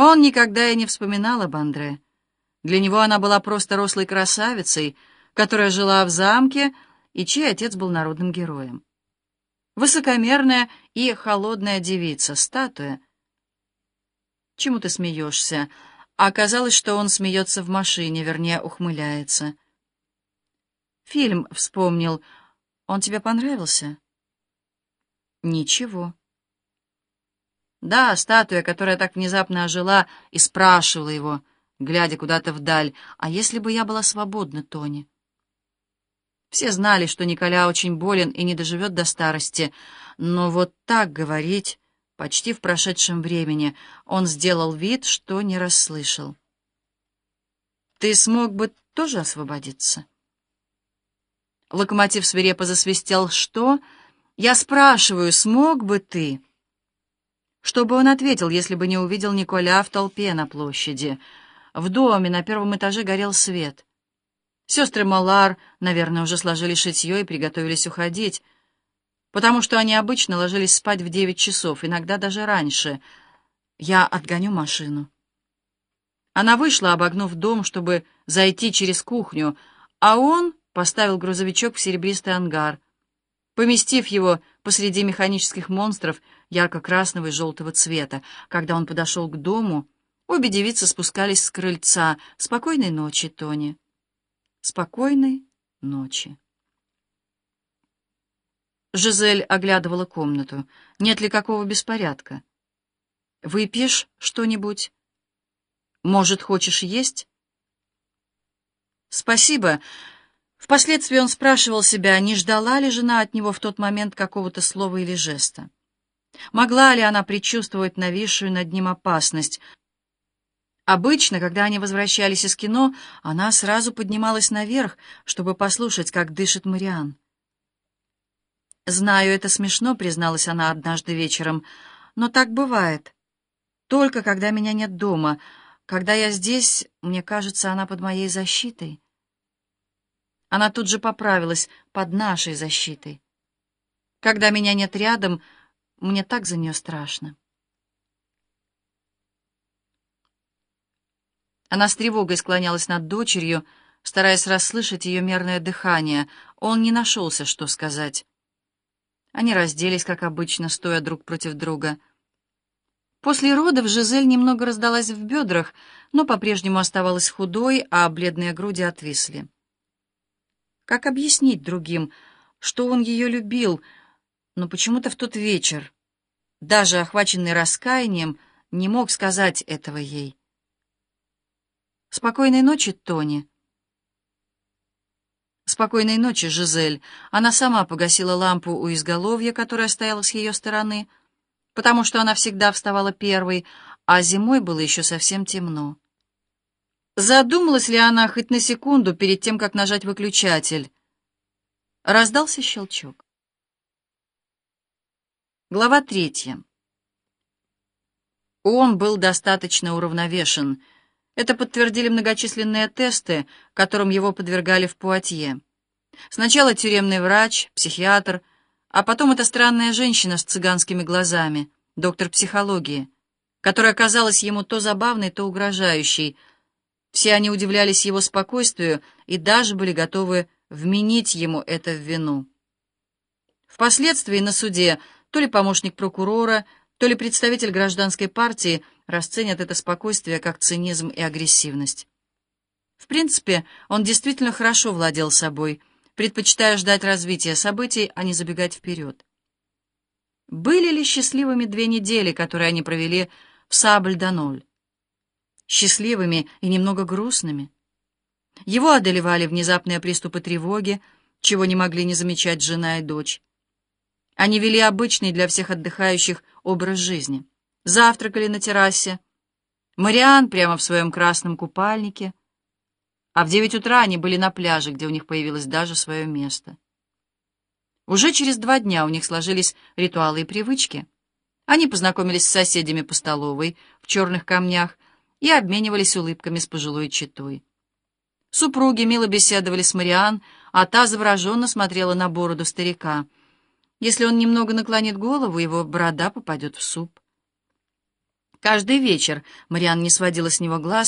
Он никогда и не вспоминал об Андре. Для него она была просто рослой красавицей, которая жила в замке и чей отец был народным героем. Высокомерная и холодная девица, статуя. Чему ты смеешься? Оказалось, что он смеется в машине, вернее, ухмыляется. Фильм вспомнил. Он тебе понравился? Ничего. Да, статуя, которая так внезапно ожила и спрашивала его, глядя куда-то вдаль, «А если бы я была свободна, Тони?» Все знали, что Николя очень болен и не доживет до старости, но вот так говорить, почти в прошедшем времени, он сделал вид, что не расслышал. «Ты смог бы тоже освободиться?» Локомотив свирепо засвистел. «Что? Я спрашиваю, смог бы ты?» Что бы он ответил, если бы не увидел Николя в толпе на площади? В доме на первом этаже горел свет. Сестры Малар, наверное, уже сложили шитье и приготовились уходить, потому что они обычно ложились спать в девять часов, иногда даже раньше. Я отгоню машину. Она вышла, обогнув дом, чтобы зайти через кухню, а он поставил грузовичок в серебристый ангар, поместив его посреди механических монстров ярко-красного и желтого цвета. Когда он подошел к дому, обе девицы спускались с крыльца. «Спокойной ночи, Тони». Спокойной ночи. Жизель оглядывала комнату. Нет ли какого беспорядка? Выпьешь что-нибудь? Может, хочешь есть? Спасибо. Впоследствии он спрашивал себя, не ждала ли жена от него в тот момент какого-то слова или жеста. Могла ли она предчувствовать нависшую над ним опасность, Обычно, когда они возвращались из кино, она сразу поднималась наверх, чтобы послушать, как дышит Мариан. «Знаю, это смешно», — призналась она однажды вечером, — «но так бывает. Только когда меня нет дома. Когда я здесь, мне кажется, она под моей защитой». Она тут же поправилась, под нашей защитой. Когда меня нет рядом, мне так за нее страшно. Она с тревогой склонялась над дочерью, стараясь расслышать ее мерное дыхание. Он не нашелся, что сказать. Они разделись, как обычно, стоя друг против друга. После родов Жизель немного раздалась в бедрах, но по-прежнему оставалась худой, а бледные груди отвисли. Как объяснить другим, что он ее любил, но почему-то в тот вечер, даже охваченный раскаянием, не мог сказать этого ей? Спокойной ночи, Тони. Спокойной ночи, Жизель. Она сама погасила лампу у изголовья, которая стояла с ее стороны, потому что она всегда вставала первой, а зимой было еще совсем темно. Задумалась ли она хоть на секунду перед тем, как нажать выключатель? Раздался щелчок. Глава третья. Он был достаточно уравновешен — это подтвердили многочисленные тесты, которым его подвергали в Пуатье. Сначала тюремный врач, психиатр, а потом эта странная женщина с цыганскими глазами, доктор психологии, которая казалась ему то забавной, то угрожающей. Все они удивлялись его спокойствию и даже были готовы вменить ему это в вину. Впоследствии на суде то ли помощник прокурора, то ли представитель гражданской партии – расценят это спокойствие как цинизм и агрессивность. В принципе, он действительно хорошо владел собой, предпочитая ждать развития событий, а не забегать вперед. Были ли счастливыми две недели, которые они провели в Сабль-Даноль? Счастливыми и немного грустными. Его одолевали внезапные приступы тревоги, чего не могли не замечать жена и дочь. Они вели обычный для всех отдыхающих образ жизни завтракали на террасе. Мариан прямо в своем красном купальнике. А в девять утра они были на пляже, где у них появилось даже свое место. Уже через два дня у них сложились ритуалы и привычки. Они познакомились с соседями по столовой в черных камнях и обменивались улыбками с пожилой четой. Супруги мило беседовали с Мариан, а та завороженно смотрела на бороду старика. Если он немного наклонит голову, его борода попадет в суп. Каждый вечер Мариан не сводила с него глаз,